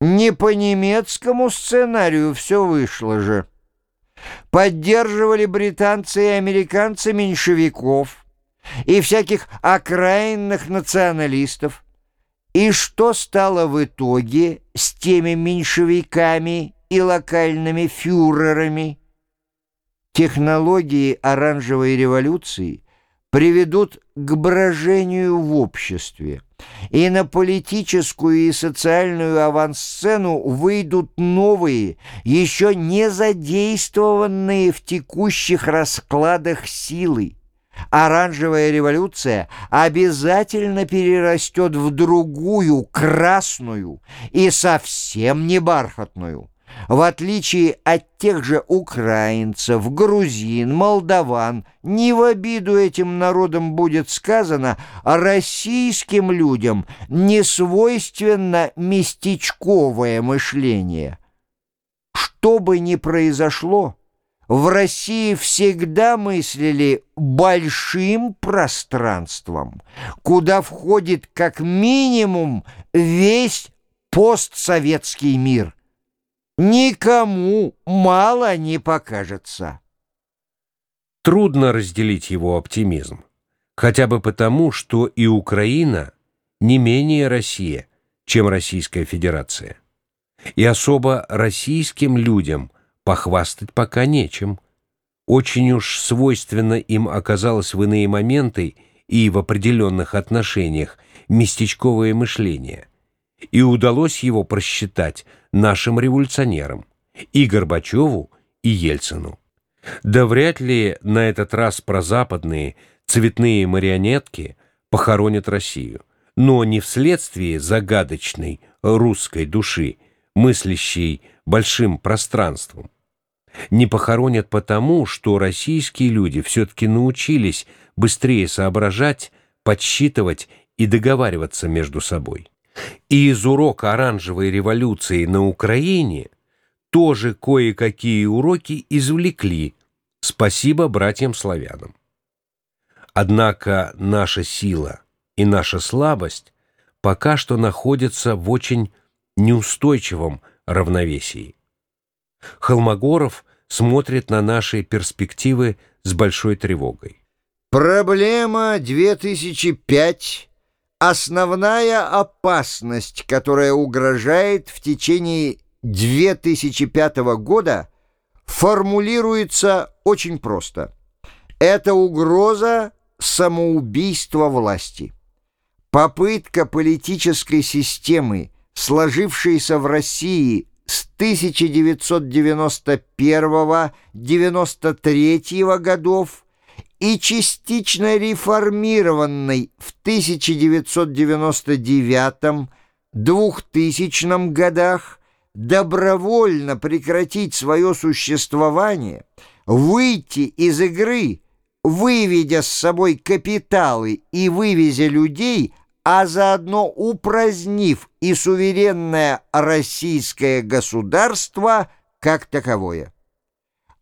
Не по немецкому сценарию все вышло же. Поддерживали британцы и американцы меньшевиков и всяких окраинных националистов. И что стало в итоге с теми меньшевиками и локальными фюрерами? Технологии оранжевой революции приведут к брожению в обществе, и на политическую и социальную авансцену выйдут новые, еще не задействованные в текущих раскладах силы. Оранжевая революция обязательно перерастет в другую, красную и совсем не бархатную. В отличие от тех же украинцев, грузин, молдаван, не в обиду этим народам будет сказано, российским людям не свойственно местечковое мышление. Что бы ни произошло, в России всегда мыслили большим пространством, куда входит как минимум весь постсоветский мир – никому мало не покажется. Трудно разделить его оптимизм, хотя бы потому, что и Украина не менее Россия, чем Российская Федерация. И особо российским людям похвастать пока нечем. Очень уж свойственно им оказалось в иные моменты и в определенных отношениях местечковое мышление и удалось его просчитать нашим революционерам, и Горбачеву, и Ельцину. Да вряд ли на этот раз прозападные цветные марионетки похоронят Россию, но не вследствие загадочной русской души, мыслящей большим пространством. Не похоронят потому, что российские люди все-таки научились быстрее соображать, подсчитывать и договариваться между собой. И из урока оранжевой революции на Украине тоже кое-какие уроки извлекли, спасибо братьям-славянам. Однако наша сила и наша слабость пока что находятся в очень неустойчивом равновесии. Холмогоров смотрит на наши перспективы с большой тревогой. Проблема 2005 Основная опасность, которая угрожает в течение 2005 года, формулируется очень просто. Это угроза самоубийства власти. Попытка политической системы, сложившейся в России с 1991-93 годов, и частично реформированной в 1999-2000 годах добровольно прекратить свое существование, выйти из игры, выведя с собой капиталы и вывезя людей, а заодно упразднив и суверенное российское государство как таковое.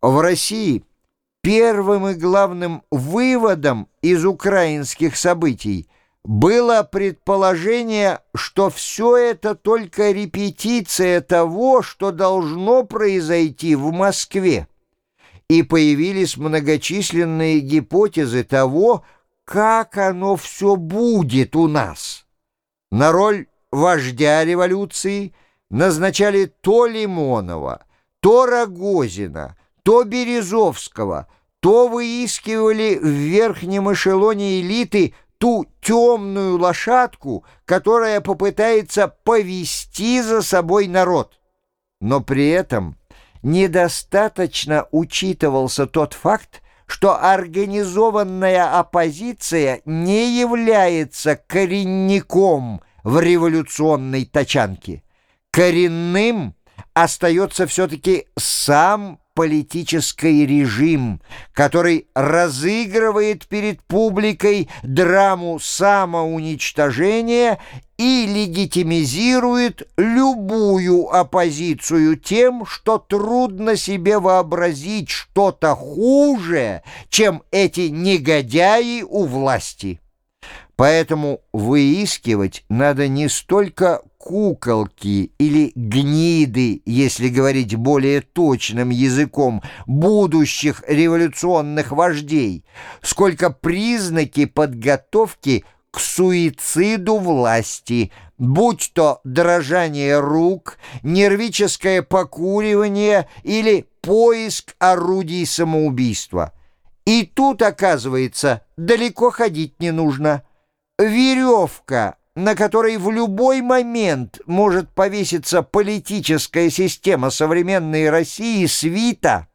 В России – Первым и главным выводом из украинских событий было предположение, что все это только репетиция того, что должно произойти в Москве. И появились многочисленные гипотезы того, как оно все будет у нас. На роль вождя революции назначали то Лимонова, то Рогозина, то Березовского, то выискивали в верхнем эшелоне элиты ту темную лошадку, которая попытается повести за собой народ. Но при этом недостаточно учитывался тот факт, что организованная оппозиция не является коренником в революционной тачанке. Коренным остается все-таки сам политический режим, который разыгрывает перед публикой драму самоуничтожения и легитимизирует любую оппозицию тем, что трудно себе вообразить что-то хуже, чем эти негодяи у власти. Поэтому выискивать надо не столько куколки или гниды, если говорить более точным языком, будущих революционных вождей, сколько признаки подготовки к суициду власти, будь то дрожание рук, нервическое покуривание или поиск орудий самоубийства. И тут, оказывается, далеко ходить не нужно – веревка, на которой в любой момент может повеситься политическая система современной России, свита,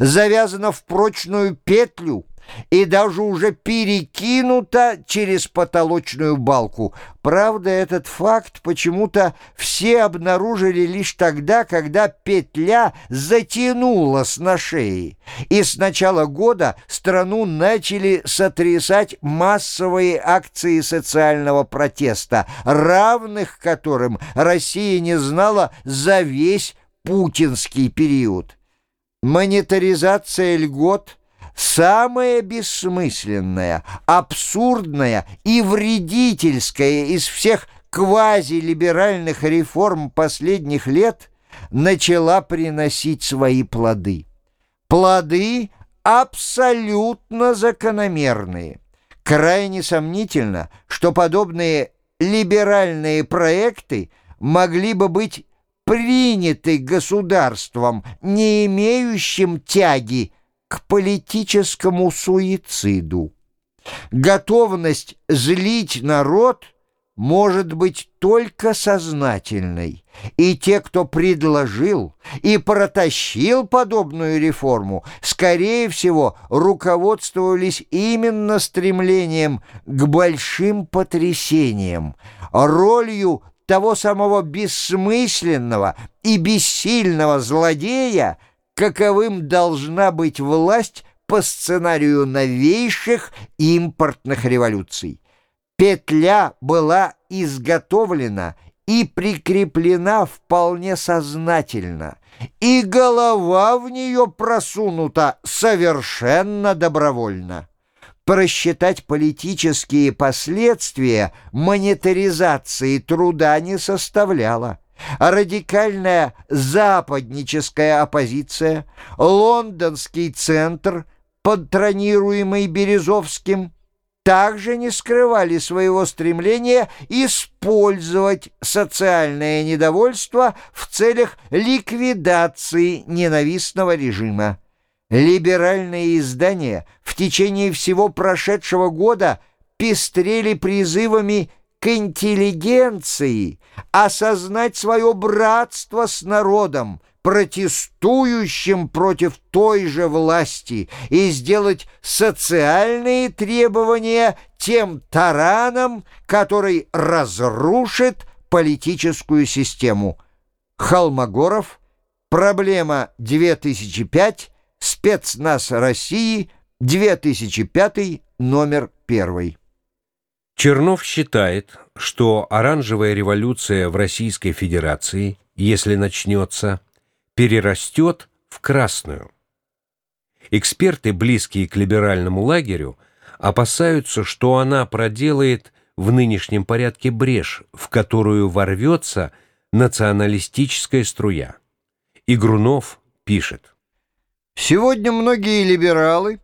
завязана в прочную петлю, и даже уже перекинута через потолочную балку. Правда, этот факт почему-то все обнаружили лишь тогда, когда петля затянулась на шее. И с начала года страну начали сотрясать массовые акции социального протеста, равных которым Россия не знала за весь путинский период. Монетаризация льгот – самое бессмысленное, абсурдное и вредительское из всех квазилиберальных реформ последних лет начала приносить свои плоды. Плоды абсолютно закономерные. Крайне сомнительно, что подобные либеральные проекты могли бы быть приняты государством, не имеющим тяги к политическому суициду. Готовность злить народ может быть только сознательной, и те, кто предложил и протащил подобную реформу, скорее всего, руководствовались именно стремлением к большим потрясениям, ролью того самого бессмысленного и бессильного злодея, каковым должна быть власть по сценарию новейших импортных революций. Петля была изготовлена и прикреплена вполне сознательно, и голова в нее просунута совершенно добровольно. Просчитать политические последствия монетаризации труда не составляло радикальная западническая оппозиция, лондонский центр, патронируемый Березовским, также не скрывали своего стремления использовать социальное недовольство в целях ликвидации ненавистного режима. Либеральные издания в течение всего прошедшего года пестрели призывами к интеллигенции, осознать свое братство с народом, протестующим против той же власти, и сделать социальные требования тем тараном, который разрушит политическую систему. Холмогоров, проблема 2005, спецназ России, 2005, номер 1. Чернов считает, что оранжевая революция в Российской Федерации, если начнется, перерастет в красную. Эксперты, близкие к либеральному лагерю, опасаются, что она проделает в нынешнем порядке брешь, в которую ворвется националистическая струя. И Грунов пишет. «Сегодня многие либералы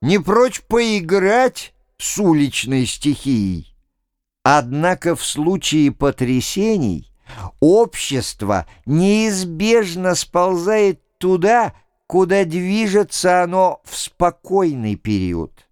не прочь поиграть с уличной стихией. Однако в случае потрясений общество неизбежно сползает туда, куда движется оно в спокойный период.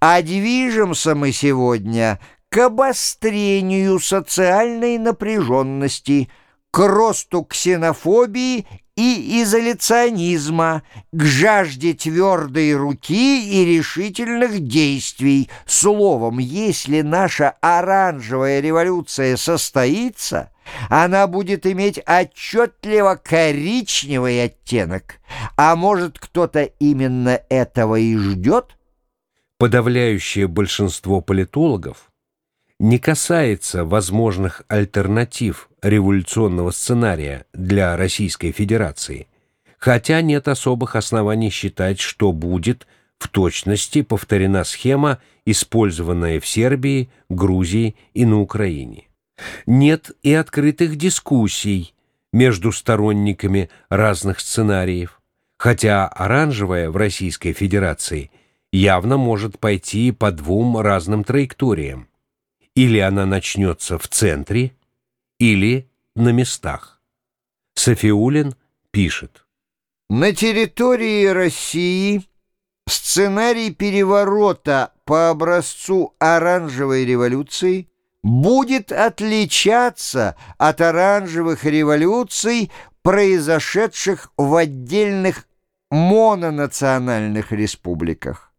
А движемся мы сегодня к обострению социальной напряженности, к росту ксенофобии и изоляционизма, к жажде твердой руки и решительных действий. Словом, если наша оранжевая революция состоится, она будет иметь отчетливо коричневый оттенок. А может, кто-то именно этого и ждет? Подавляющее большинство политологов не касается возможных альтернатив революционного сценария для Российской Федерации, хотя нет особых оснований считать, что будет в точности повторена схема, использованная в Сербии, Грузии и на Украине. Нет и открытых дискуссий между сторонниками разных сценариев, хотя оранжевая в Российской Федерации явно может пойти по двум разным траекториям. Или она начнется в центре, или на местах. Софиулин пишет. На территории России сценарий переворота по образцу оранжевой революции будет отличаться от оранжевых революций, произошедших в отдельных мононациональных республиках.